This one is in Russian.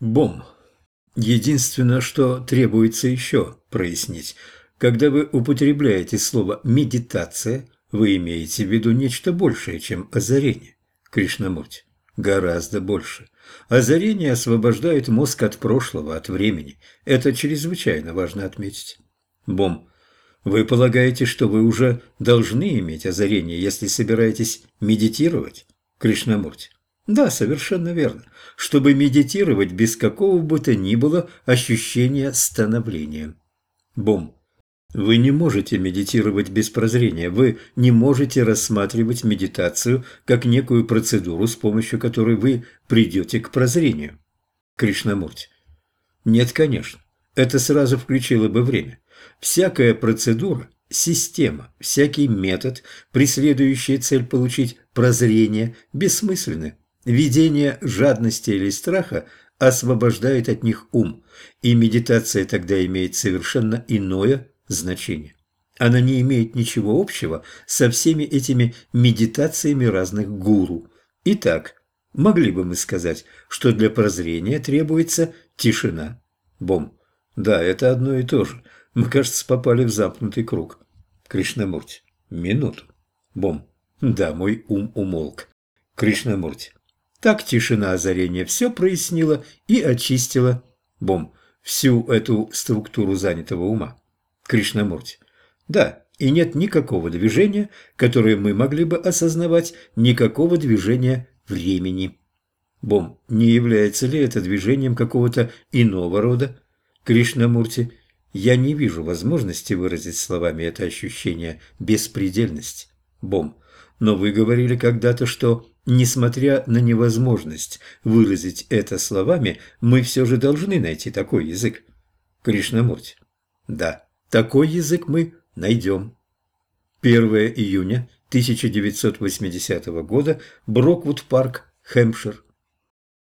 Бом. Единственное, что требуется еще прояснить. Когда вы употребляете слово «медитация», вы имеете в виду нечто большее, чем озарение. Кришнамурти. Гораздо больше. Озарение освобождает мозг от прошлого, от времени. Это чрезвычайно важно отметить. Бом. Вы полагаете, что вы уже должны иметь озарение, если собираетесь медитировать? Кришнамурти. Да, совершенно верно. Чтобы медитировать без какого бы то ни было ощущения становления. Бом. Вы не можете медитировать без прозрения, вы не можете рассматривать медитацию как некую процедуру, с помощью которой вы придете к прозрению. Кришнамурти. Нет, конечно. Это сразу включило бы время. Всякая процедура, система, всякий метод, преследующий цель получить прозрение, бессмысленны. Видение жадности или страха освобождает от них ум, и медитация тогда имеет совершенно иное значение. Она не имеет ничего общего со всеми этими медитациями разных гуру. Итак, могли бы мы сказать, что для прозрения требуется тишина. Бом. Да, это одно и то же. Мы, кажется, попали в замкнутый круг. Кришнамурти. Минуту. Бом. Да, мой ум умолк. Кришнамурти. Так тишина озарения все прояснила и очистила. Бом. Всю эту структуру занятого ума. Кришнамурти. Да, и нет никакого движения, которое мы могли бы осознавать, никакого движения времени. Бом, не является ли это движением какого-то иного рода? Кришнамурти, я не вижу возможности выразить словами это ощущение беспредельности. Бом, но вы говорили когда-то, что, несмотря на невозможность выразить это словами, мы все же должны найти такой язык. Кришнамурти, да. Такой язык мы найдем. 1 июня 1980 года, Броквуд-парк, Хэмпшир,